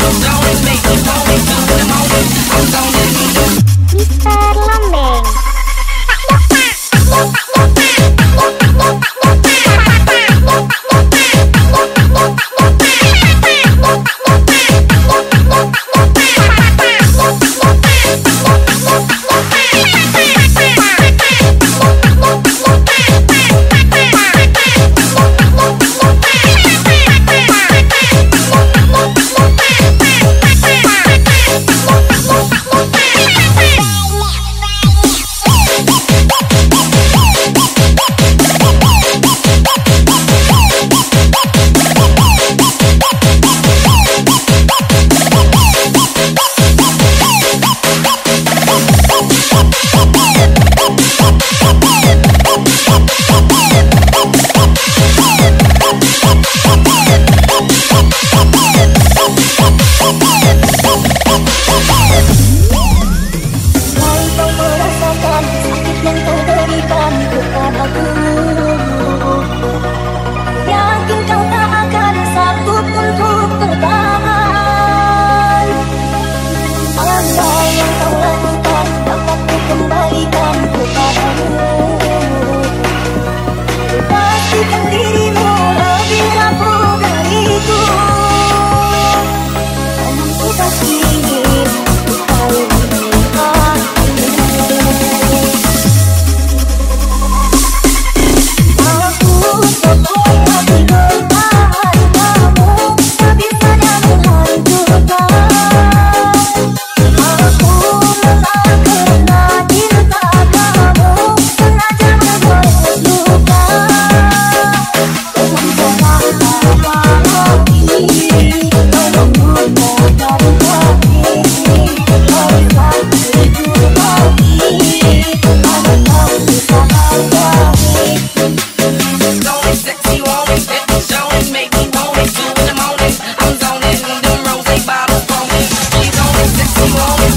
Don't make me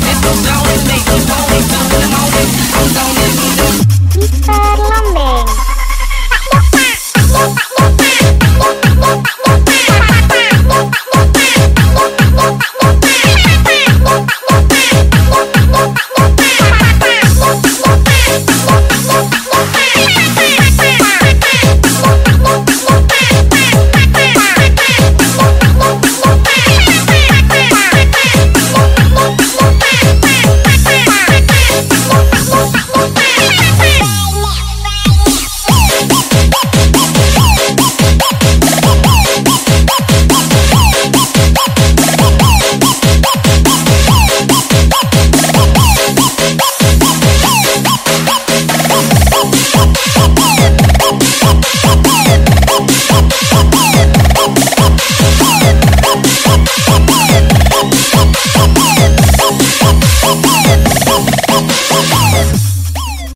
It goes down with me.